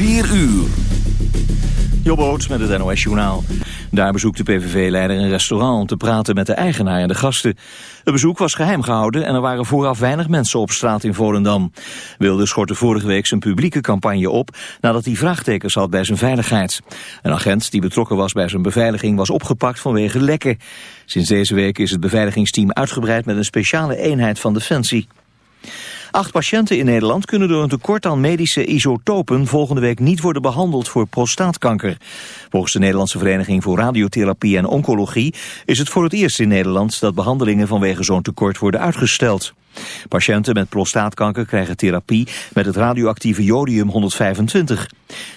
4 uur. Jobboot met het NOS Journaal. Daar bezoekt de PVV-leider een restaurant om te praten met de eigenaar en de gasten. Het bezoek was geheim gehouden en er waren vooraf weinig mensen op straat in Volendam. Wilde schortte vorige week zijn publieke campagne op nadat hij vraagtekens had bij zijn veiligheid. Een agent die betrokken was bij zijn beveiliging was opgepakt vanwege lekken. Sinds deze week is het beveiligingsteam uitgebreid met een speciale eenheid van Defensie. Acht patiënten in Nederland kunnen door een tekort aan medische isotopen volgende week niet worden behandeld voor prostaatkanker. Volgens de Nederlandse Vereniging voor Radiotherapie en Oncologie is het voor het eerst in Nederland dat behandelingen vanwege zo'n tekort worden uitgesteld. Patiënten met prostaatkanker krijgen therapie met het radioactieve jodium-125.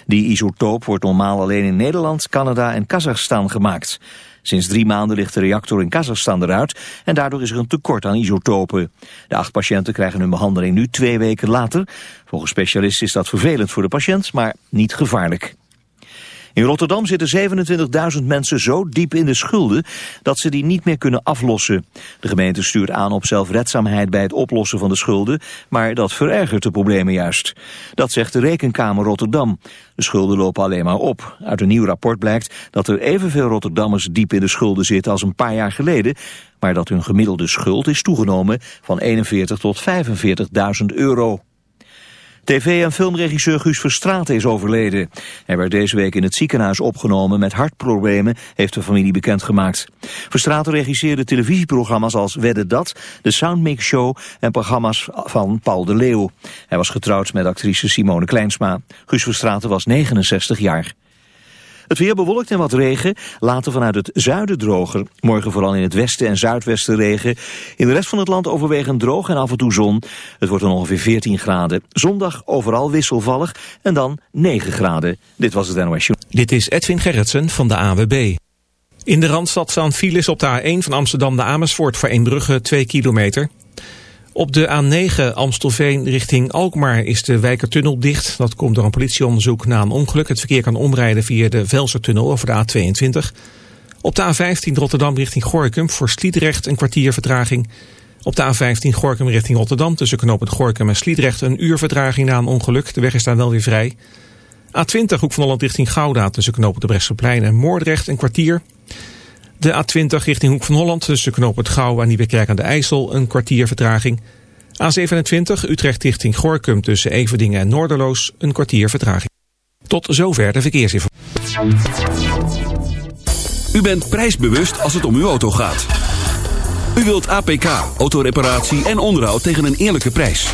Die isotoop wordt normaal alleen in Nederland, Canada en Kazachstan gemaakt. Sinds drie maanden ligt de reactor in Kazachstan eruit en daardoor is er een tekort aan isotopen. De acht patiënten krijgen hun behandeling nu twee weken later. Volgens specialisten is dat vervelend voor de patiënt, maar niet gevaarlijk. In Rotterdam zitten 27.000 mensen zo diep in de schulden dat ze die niet meer kunnen aflossen. De gemeente stuurt aan op zelfredzaamheid bij het oplossen van de schulden, maar dat verergert de problemen juist. Dat zegt de Rekenkamer Rotterdam. De schulden lopen alleen maar op. Uit een nieuw rapport blijkt dat er evenveel Rotterdammers diep in de schulden zitten als een paar jaar geleden, maar dat hun gemiddelde schuld is toegenomen van 41 tot 45.000 euro. TV- en filmregisseur Guus Verstraeten is overleden. Hij werd deze week in het ziekenhuis opgenomen met hartproblemen, heeft de familie bekendgemaakt. Verstraeten regisseerde televisieprogramma's als Wedde Dat, de Soundmix Show en programma's van Paul de Leeuw. Hij was getrouwd met actrice Simone Kleinsma. Guus Verstraeten was 69 jaar. Het weer bewolkt en wat regen, later vanuit het zuiden droger. Morgen vooral in het westen en zuidwesten regen. In de rest van het land overwegend droog en af en toe zon. Het wordt dan ongeveer 14 graden. Zondag overal wisselvallig en dan 9 graden. Dit was het NOS. Dit is Edwin Gerritsen van de AWB. In de Randstad staan files op de A1 van Amsterdam naar Amersfoort voor Eembrugge 2 kilometer. Op de A9 Amstelveen richting Alkmaar is de Wijkertunnel dicht. Dat komt door een politieonderzoek na een ongeluk. Het verkeer kan omrijden via de Velsertunnel over de A22. Op de A15 Rotterdam richting Gorkum voor Sliedrecht een kwartier vertraging. Op de A15 Gorkum richting Rotterdam tussen knooppunt Gorkum en Sliedrecht een uur vertraging na een ongeluk. De weg is daar wel weer vrij. A20 Hoek van Holland richting Gouda tussen knooppunt de Brechtseplein en Moordrecht een kwartier. De A20 richting Hoek van Holland tussen Knoop Gouw en Nieuwekerk aan de IJssel een kwartier vertraging. A27 Utrecht richting Gorkum tussen Everdingen en Noorderloos een kwartier vertraging. Tot zover de verkeersinformatie. U bent prijsbewust als het om uw auto gaat. U wilt APK, autoreparatie en onderhoud tegen een eerlijke prijs.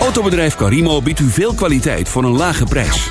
Autobedrijf Carimo biedt u veel kwaliteit voor een lage prijs.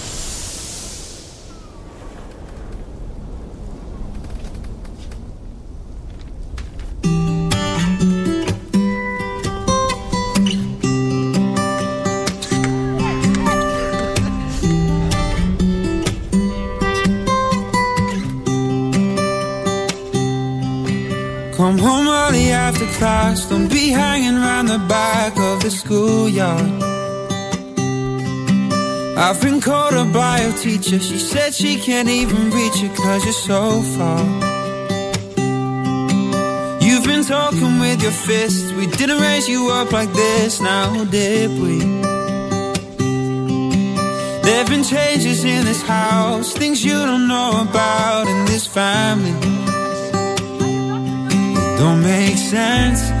The back of the schoolyard. I've been called a bio teacher. She said she can't even reach it cause you're so far. You've been talking with your fists. We didn't raise you up like this, now did we? There've been changes in this house, things you don't know about in this family It don't make sense,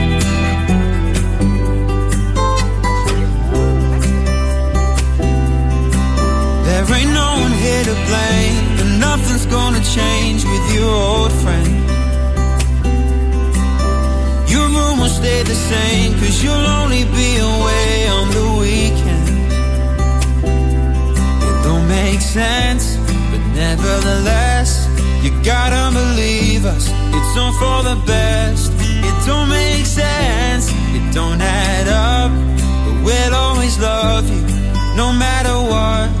There ain't no one here to blame, but nothing's gonna change with your old friend. Your room will stay the same, cause you'll only be away on the weekend. It don't make sense, but nevertheless, you gotta believe us, it's all for the best. It don't make sense, it don't add up, but we'll always love you, no matter what.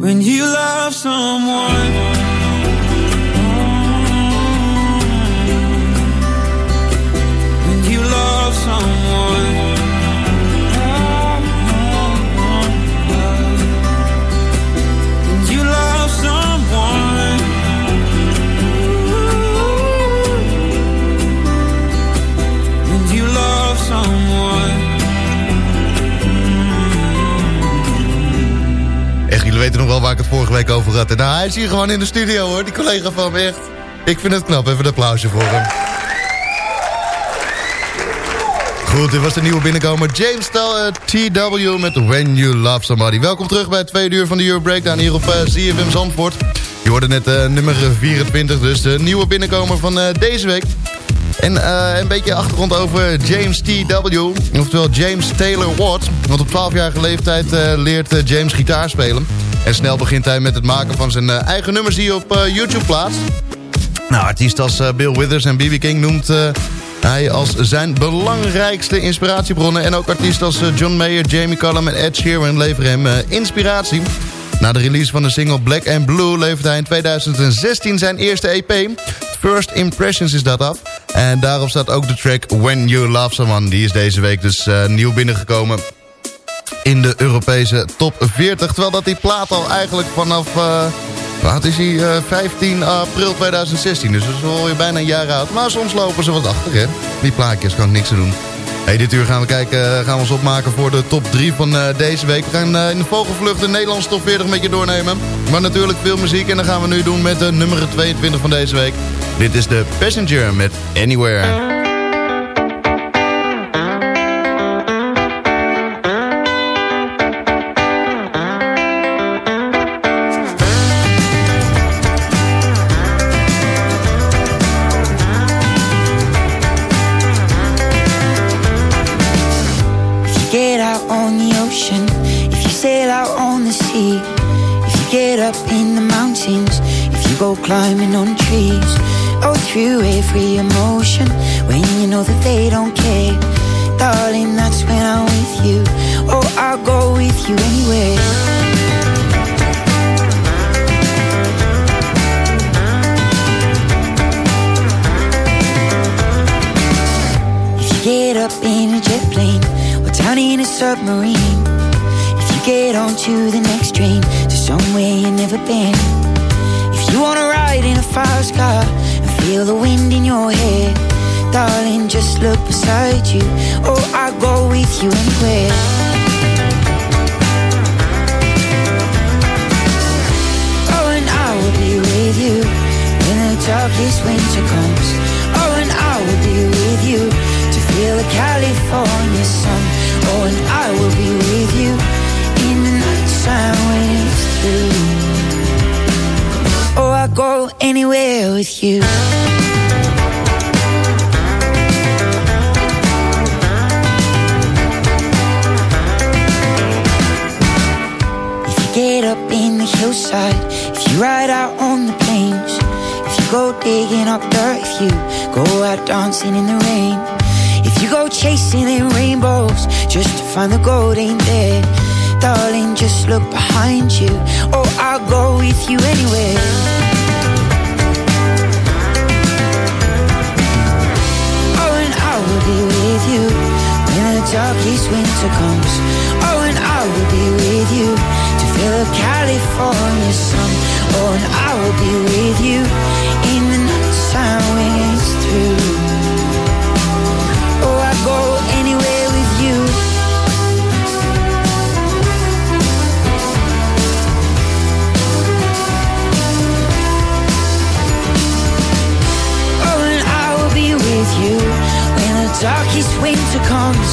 when you love someone. When you love someone. Weten nog wel waar ik het vorige week over had. Nou, hij is hier gewoon in de studio hoor, die collega van me echt. Ik vind het knap, even een applausje voor hem. Goed, dit was de nieuwe binnenkomer. James Stel, eh, TW met When You Love Somebody. Welkom terug bij het tweede uur van de Euro Breakdown hier op uh, ZFM Zandvoort. Je hoorde net eh, nummer 24, dus de nieuwe binnenkomer van eh, deze week. En eh, een beetje achtergrond over James T.W. Oftewel James Taylor Watt. Want op 12-jarige leeftijd eh, leert eh, James gitaar spelen. En snel begint hij met het maken van zijn eh, eigen nummers die hij op eh, YouTube plaatst. Nou, artiesten als eh, Bill Withers en B.B. King noemt hij als zijn belangrijkste inspiratiebronnen. En ook artiesten als John Mayer, Jamie Cullum en Ed Sheeran leveren hem inspiratie. Na de release van de single Black and Blue levert hij in 2016 zijn eerste EP. First Impressions is dat af. En daarop staat ook de track When You Love Someone. Die is deze week dus nieuw binnengekomen in de Europese top 40. Terwijl dat die plaat al eigenlijk vanaf... eh wat is hij? eh, 15 april 2016. Dus dat is al weer bijna een jaar oud. Maar soms lopen ze wat achter, hè. Die plaatjes kan niks te doen. Hey, dit uur gaan we kijken, eh, gaan we ons opmaken voor de top 3 van deze week. We gaan in de vogelvlucht de Nederlandse top 40 met je doornemen. Maar natuurlijk veel muziek en dat gaan we nu doen met de nummer 22 van deze week. Dit is de Passenger met Anywhere. Know that they don't care, darling, that's when I'm with you. Oh, I'll go with you anywhere. If you get up in a jet plane or down in a submarine, if you get onto the next train to somewhere you've never been, if you wanna ride in a fast car and feel the wind in your hair, darling, just look beside you. Or I go with you and quit. Oh, and I will be with you when the darkest winter comes. Oh, and I will be with you to feel the California sun. Oh, and I will be with you in the night when it's through. Oh, I'll go anywhere with you. outside, if you ride out on the plains, if you go digging up dirt, if you go out dancing in the rain, if you go chasing in rainbows just to find the gold ain't there, darling, just look behind you. Oh, I'll go with you anywhere. Oh, and I will be with you when the darkest winter comes. Oh, and I will be with you till a California sun. Oh, and I will be with you in the night time when it's through. Oh, I go anywhere with you. Oh, and I will be with you when the darkest winter comes.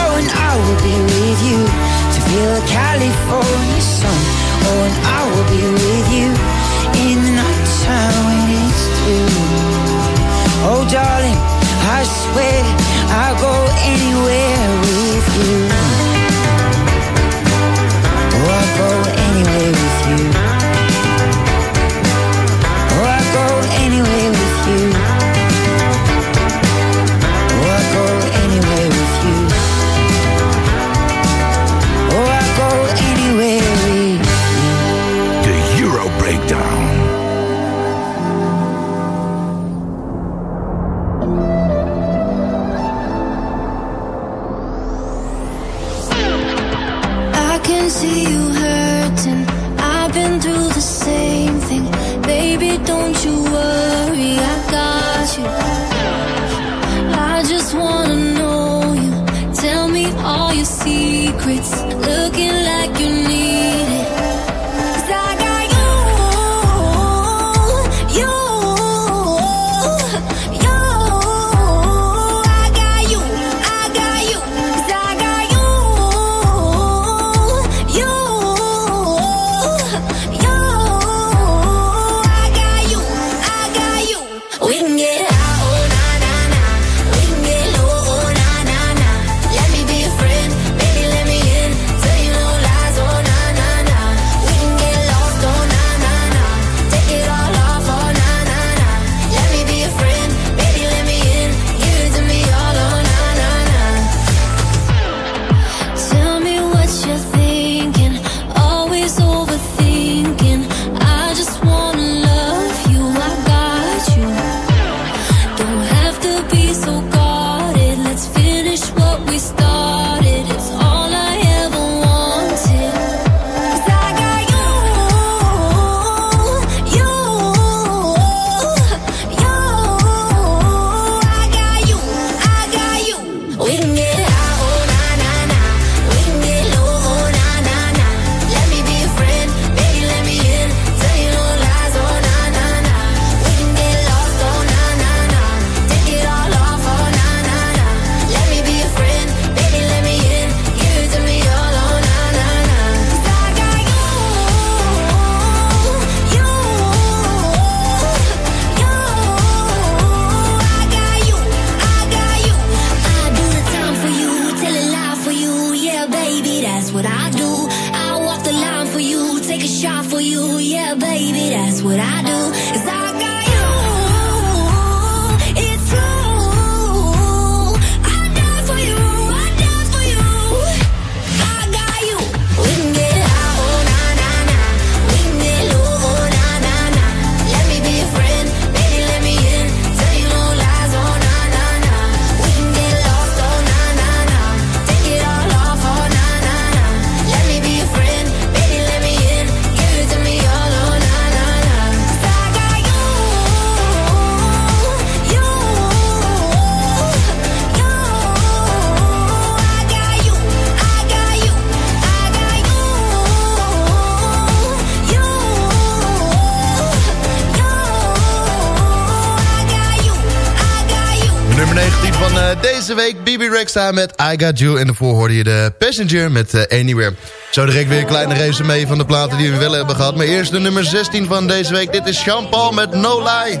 Oh, and I will be with you to feel California way deze week Bibi Rexha met I Got You. En daarvoor hoorde je de Passenger met eh, Anywhere. Zo direct weer een kleine resume van de platen die we wel hebben gehad. Maar eerst de nummer 16 van deze week. Dit is Jean-Paul met No Lie.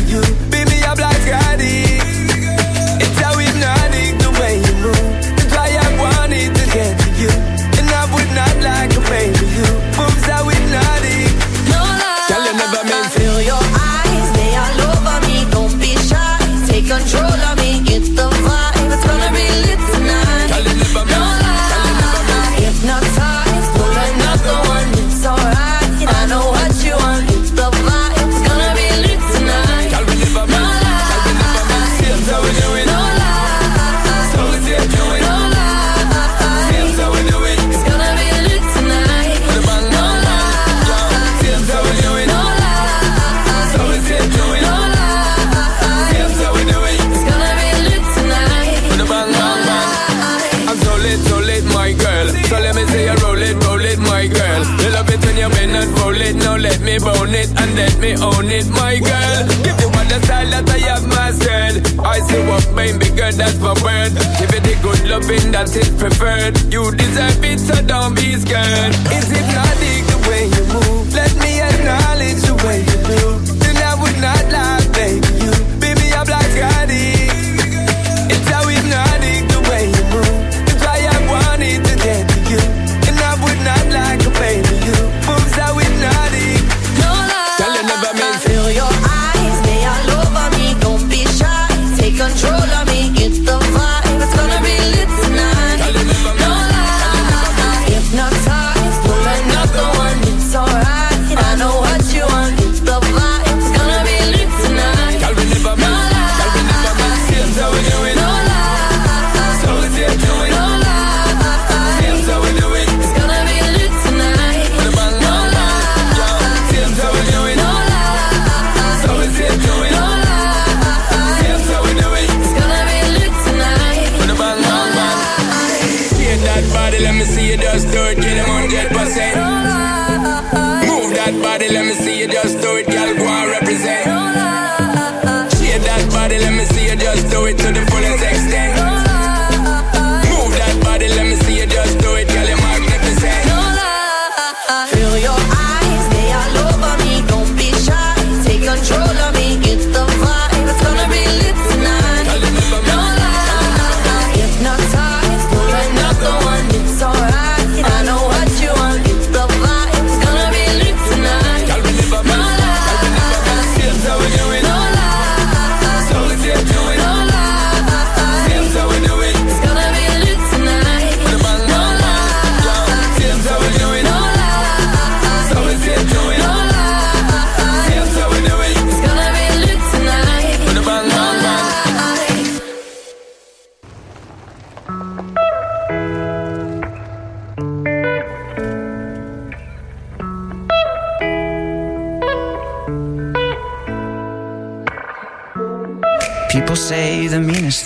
Own it, my girl. Give you all the style that I have mastered. I say what baby girl, that's my word. Give it the good loving that is preferred. You deserve it, so don't be scared. Is hypnotic the way you move? Let me acknowledge the way you do.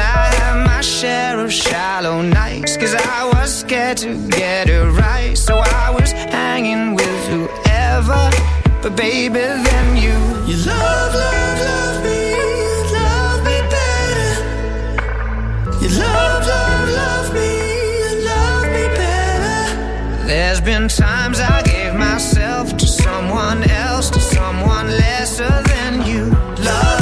I had my share of shallow nights, cause I was scared to get it right. So I was hanging with whoever, but baby, then you. You love, love, love me, love me better. You love, love, love me, love me better. There's been times I gave myself to someone else, to someone lesser than you. Love,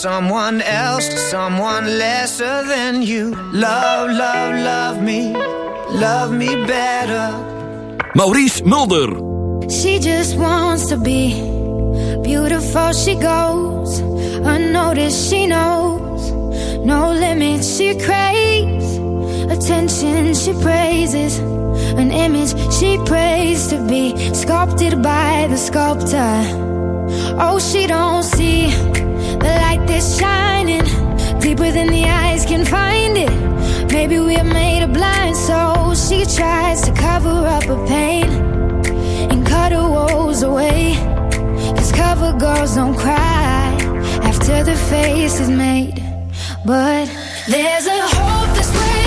someone else, someone lesser than you. Love, love, love me, love me better. Maurice Mulder. She just wants to be beautiful. She goes unnoticed. She knows no limits. She craves attention. She praises an image she prays to be sculpted by the sculptor. Oh, she don't see the light that's shining deeper than the eyes can find it. Maybe we're made of blind, so she tries to cover up her pain and cut her woes away. Cause cover girls don't cry after the face is made. But there's a hope that's waiting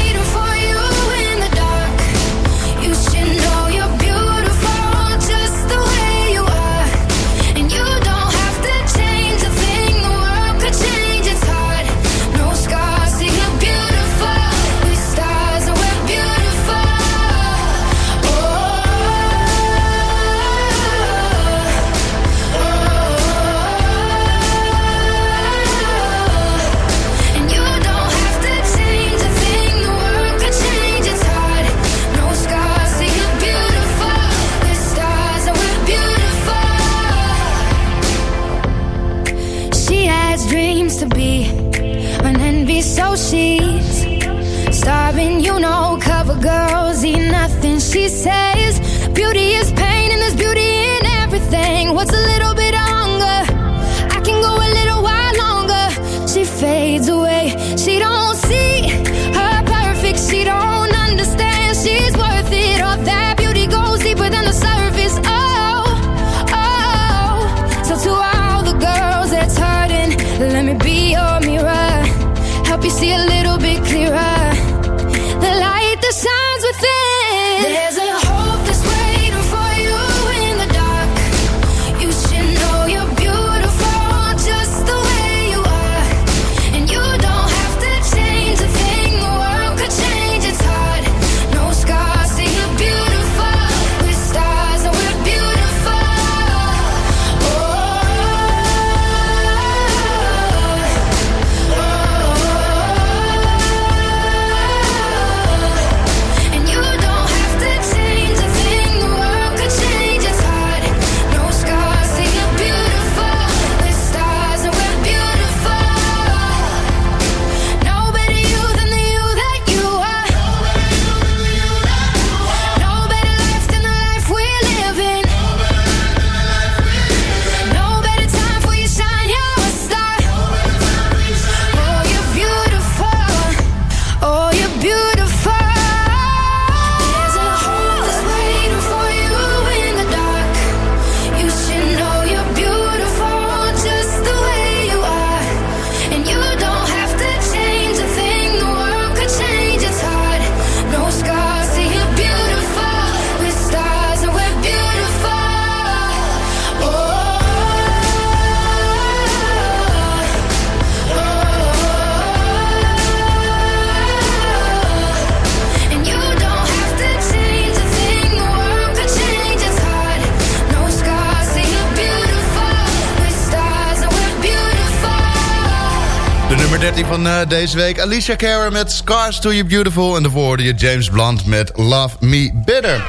13 van eh, deze week. Alicia Cara met Scars to You Beautiful. En daarvoor hoorde je James Blunt met Love Me Better.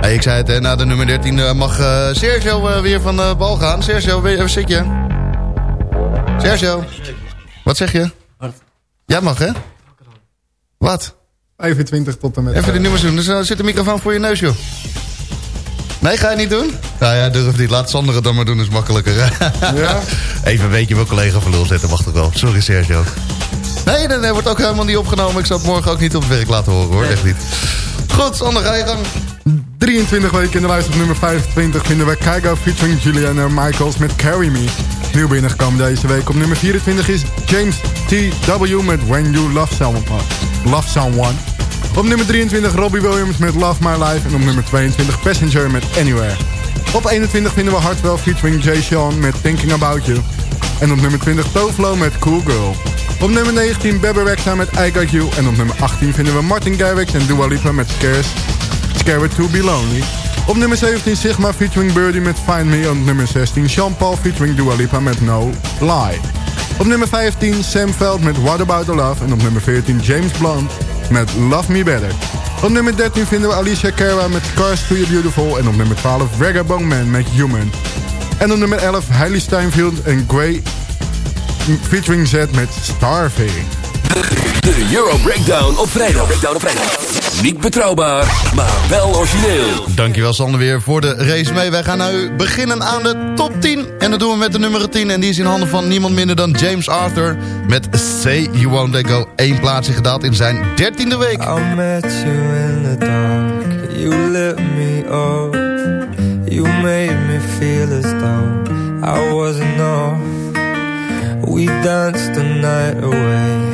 Hey, ik zei het, hè, na de nummer 13 eh, mag eh, Sergio weer van de bal gaan. Sergio, waar zit je? Sergio, wat zeg je? Jij mag, hè? Wat? 25 tot en met... Even de nummers doen. Dus, zit de microfoon voor je neus, joh. Nee, ga je niet doen? Nou ja, durf niet. Laat Sander het dan maar doen, is makkelijker. Ja? Even een beetje mijn collega voor lul zetten, mag toch wel. Sorry, Sergio. Nee, nee, wordt ook helemaal niet opgenomen. Ik zal het morgen ook niet op het werk laten horen, hoor. Echt niet. Goed, Sander, ga je gang. 23 weken in de lijst op nummer 25 vinden we Kygo featuring Juliana Michaels met Carry Me. Nieuw binnengekomen deze week op nummer 24 is James T.W. met When You Love Someone. Love Someone. Op nummer 23 Robbie Williams met Love My Life. En op nummer 22 Passenger met Anywhere. Op 21 vinden we Hartwell featuring Jay Sean met Thinking About You. En op nummer 20 Tovlo met Cool Girl. Op nummer 19 Bebe met I Got You. En op nummer 18 vinden we Martin Garrix en Dua Lipa met Scares, Scared to Be Lonely. Op nummer 17 Sigma featuring Birdie met Find Me. En op nummer 16 Sean Paul featuring Dua Lipa met No Lie. Op nummer 15 Sam Veld met What About The Love. En op nummer 14 James Blunt met Love Me Better. Op nummer 13 vinden we Alicia Cara met Cars to You Beautiful. En op nummer 12 Vagabond Man met Human. En op nummer 11 Hailey Steinfeld en Grey featuring Z met Starving. De Euro Breakdown op vrijdag. Breakdown op vrijdag. Niet betrouwbaar, maar wel origineel. Dankjewel Sander weer voor de race mee. Wij gaan nu beginnen aan de top 10. En dat doen we met de nummer 10. En die is in handen van niemand minder dan James Arthur. Met Say You Won't Let Go. Eén plaatsje gedaald in zijn dertiende week. I met you in the dark. You lit me up. You made me feel as though I wasn't off. We danced the night away.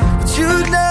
but you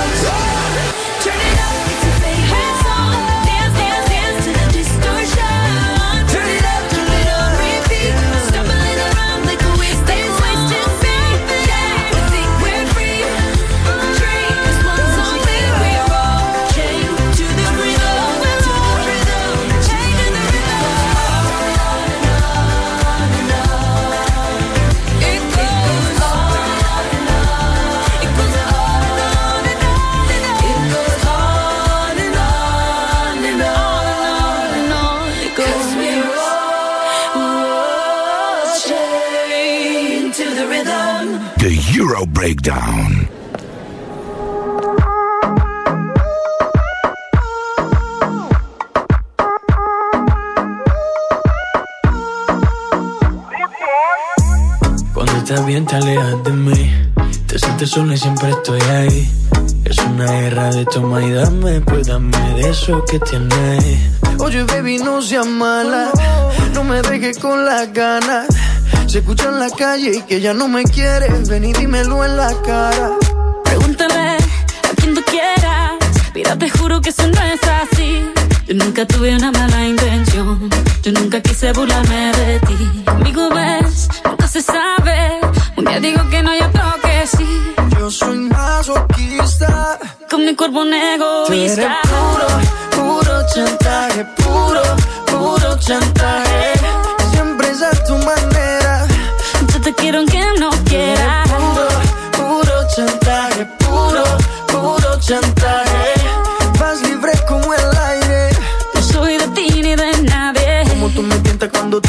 Breakdown. Cuando estás bien te alejas de mí, te sientes sola y siempre estoy ahí. Es una guerra de toma y dame, pues dame de eso que tienes. Oye baby no seas mala, no me dejes con las ganas. Se escucha en la calle y que ya no me quieres. Ven y dímelo en la cara. Pregúntame a quien tú quieras. Mira, te juro que eso no es así. Yo nunca tuve una mala intención. Yo nunca quise burlarme de ti. Amigo, ves, nunca se sabe. Un día digo que no, yo creo que sí. Yo soy más masoquista. Con mi cuerpo un egoísta. Eres puro, puro chantaje. Puro, puro chantaje. Siempre es a tu manera te quiero aunque no quieras. Puro, puro chantaje, puro, puro chantaje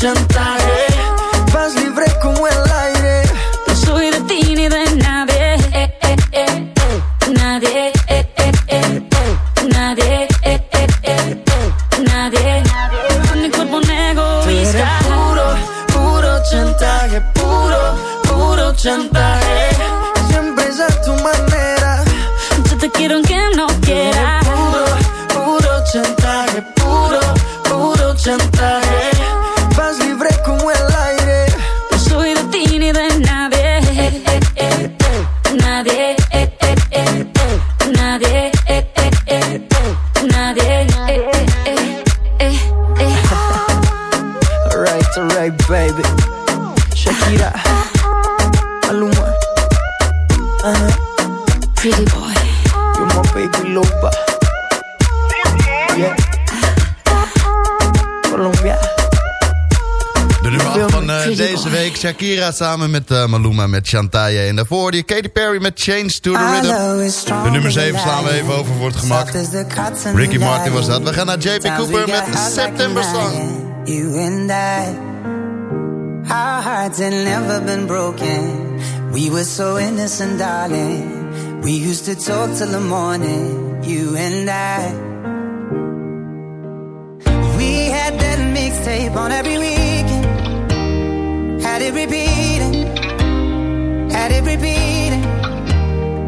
chantaje. Vas libre como el aire. No soy de ti ni de nadie eh, eh, eh, eh. Nadie eh, eh. Nadie. Nadie Con mi cuerpo un egoísta puro, puro chantaje, puro, puro chantaje. Siempre es a tu manera. Yo te quiero aunque no quieras Puro, puro chantaje, puro, puro chantaje. Shakira samen met eh, Maluma met Chantaye. En daarvoor die Katy Perry met Change to the Rhythm. De nummer 7 slaan we even over voor het gemak. Ricky Martin was dat. We gaan naar JP Cooper met September Song. You and I, our hearts had never been broken. We were so innocent, darling. We used to talk till the morning. You and I. We had that mixtape on every weekend. Had it repeating. Had it repeating.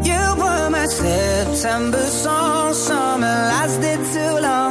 You were my September song. Summer lasted too long.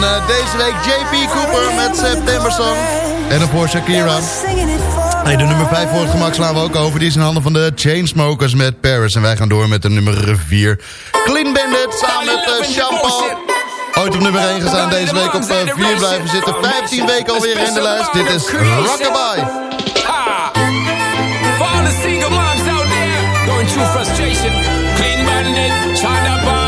Van eh, deze week, JP Cooper met September Song. En daarvoor Shakira. Hey, de nummer 5 voor het gemak slaan we ook over. Die is in handen van de Chainsmokers met Paris. En wij gaan door met de nummer 4. Clean Bandit samen met uh, Jean-Paul. Ooit op nummer 1 gestaan, deze week op 4 blijven zitten. 15 weken alweer in de lijst. Dit is Rockabye. All the single moms out there frustration, Clean China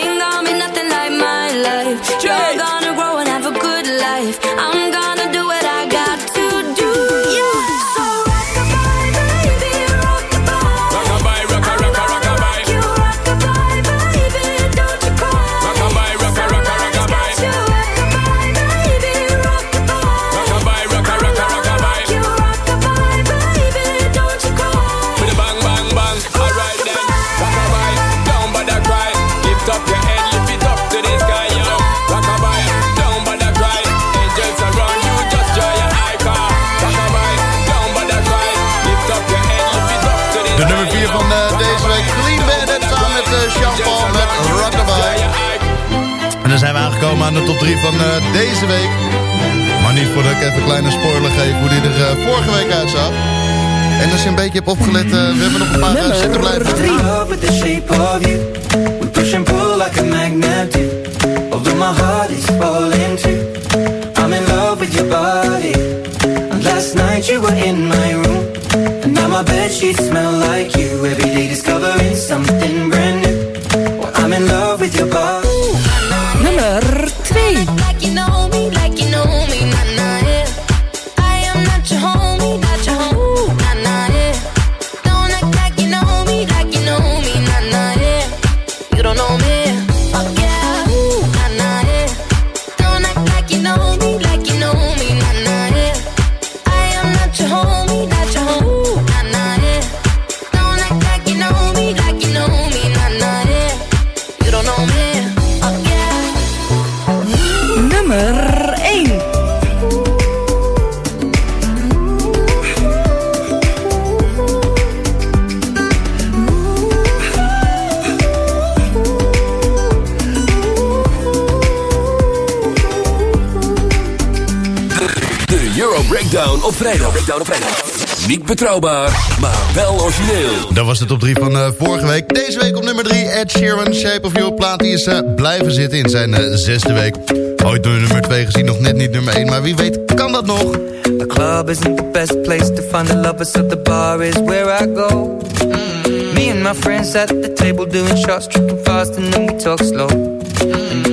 aangekomen aan de top 3 van eh, deze week. Maar niet voordat ik even een kleine spoiler geef hoe die er eh, vorige week uitzag. En als je een beetje hebt opgelet, eh, we hebben nog een paar uh, zitten blijven. love with the shape of you. We push and pull like a magnet do. Although my heart is falling too. I'm in love with your body. And last night you were in my room. And now my bed sheets smell like you. Every day discovering something Breakdown op vrijdag. Breakdown op vrijdag. Niet betrouwbaar, maar wel origineel. Dat was de top 3 van eh, vorige week. Deze week op nummer 3, Ed Sheeran, Shape of Your plaat. Die is eh, blijven zitten in zijn eh, zesde week. Ooit door nummer 2 gezien, nog net niet nummer 1. Maar wie weet kan dat nog. The club isn't the best place to find the lovers, so the bar is where I go. Mm. Me and my friends at the table doing shots, tripping fast, and then we talk slow. You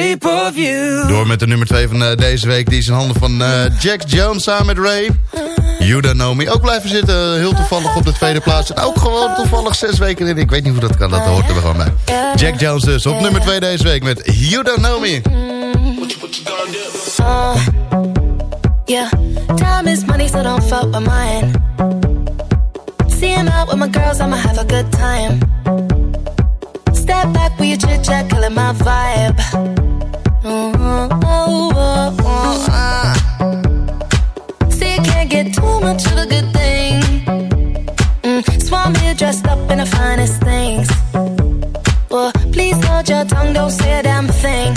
shape of you. Door met de nummer 2 van eh, deze week, die is in handen van eh, Jack Jones samen met Ray. You Don't Know Me. Ook blijven zitten, heel toevallig op de tweede plaats. En ook gewoon toevallig 6 weken in. Ik weet niet hoe dat kan, dat hoort er gewoon bij. Jack Jones dus, op nummer 2 deze week met You Don't Know Me. Yeah, time is money, so don't fuck with mine. Seeing out with my girls, I'ma have a good time. Step back with your chit chat, killing my vibe. Mm, oh, oh, oh, uh. See, you can't get too much of a good thing. Mm, swan me dressed up in the finest things. Well, please hold your tongue, don't say a damn thing.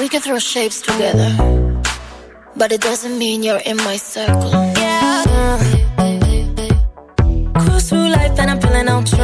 Mirror shapes together, but it doesn't mean you're in my circle. Yeah. Cruise through life and I'm feeling on track.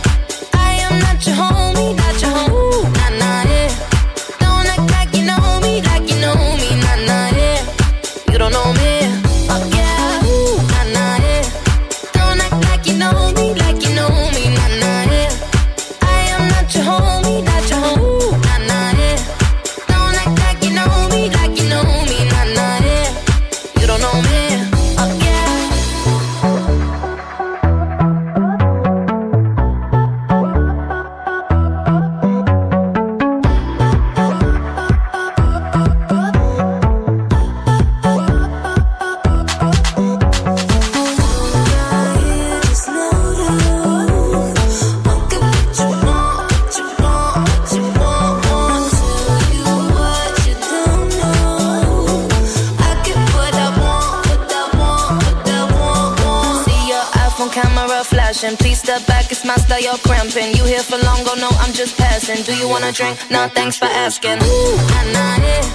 Wanna drink? Nah, thanks for asking. Ooh, nah, nah, yeah.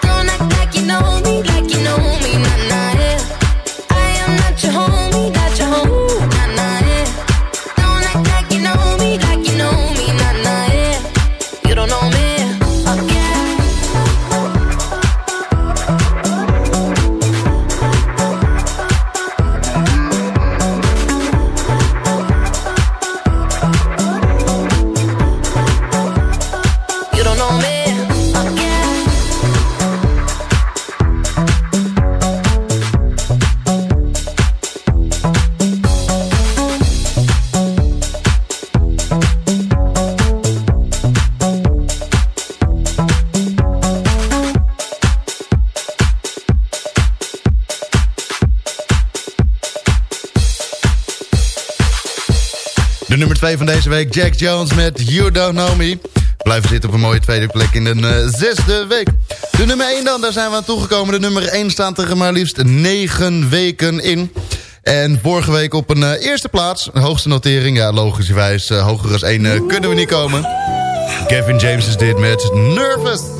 Don't act like you know me, week, Jack Jones met You Don't Know Me. Blijven zitten op een mooie tweede plek in de eh, zesde week. De nummer 1 dan, daar zijn we aan toegekomen. De nummer 1 staat er maar liefst 9 weken in. En vorige week op een eh, eerste plaats, hoogste notering. Ja, logischerwijs, eh, hoger als 1 kunnen we niet komen. Kevin James is dit met Nervous.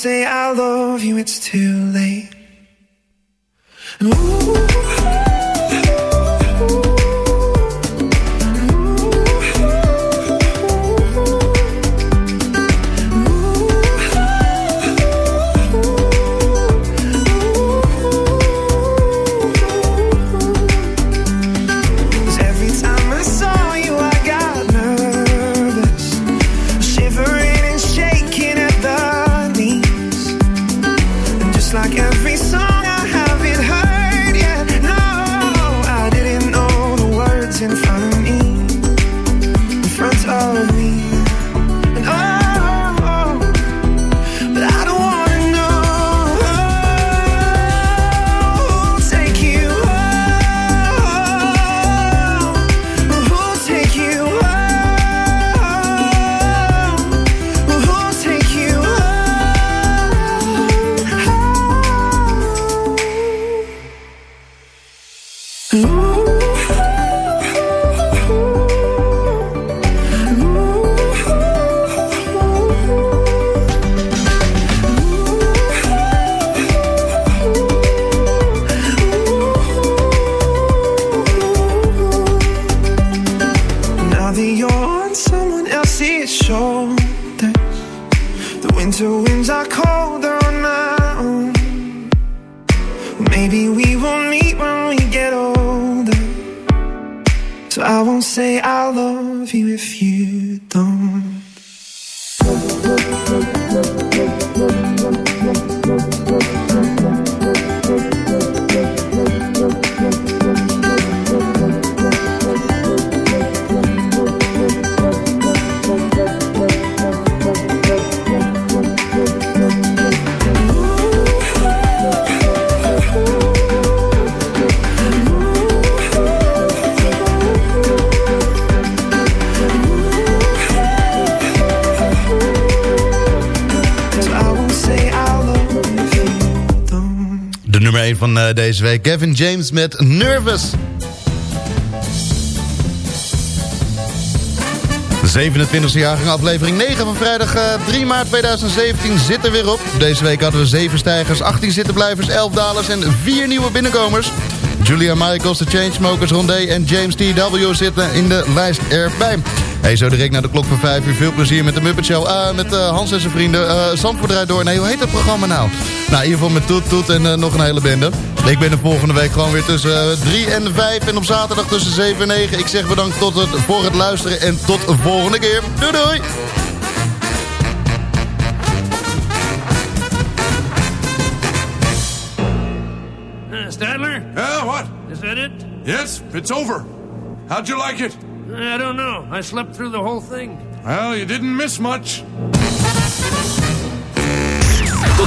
say I love you, it's too late. So I won't say I love you if you don't. Deze week, Kevin James met Nervous. De 27e jaargang aflevering 9 van vrijdag eh, 3 maart 2017 zit er weer op. Deze week hadden we 7 stijgers, 18 zittenblijvers, 11 dalers en 4 nieuwe binnenkomers. Julia Michaels, de Chainsmokers, Rondé en James T.W. zitten in de lijst erbij. Hey, zo direct naar de klok van 5 uur. Veel plezier met de Muppet Show. Ah, met eh, Hans en zijn vrienden. Uh, Zandvoort door. Nee, hoe heet dat programma nou? Nou, in ieder geval met Toet Toet en eh, nog een hele bende. Ik ben er volgende week gewoon weer tussen 3 en 5. En op zaterdag tussen 7 en 9. Ik zeg bedankt tot het, voor het luisteren. En tot de volgende keer. Doei doei! Uh, Stadler? Yeah, what? Is that it? Yes, it's over. How'd you like it? I don't know. I slept through the whole thing. Well, you didn't miss much.